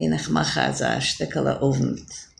אין איך מאכן אז א שטיקלע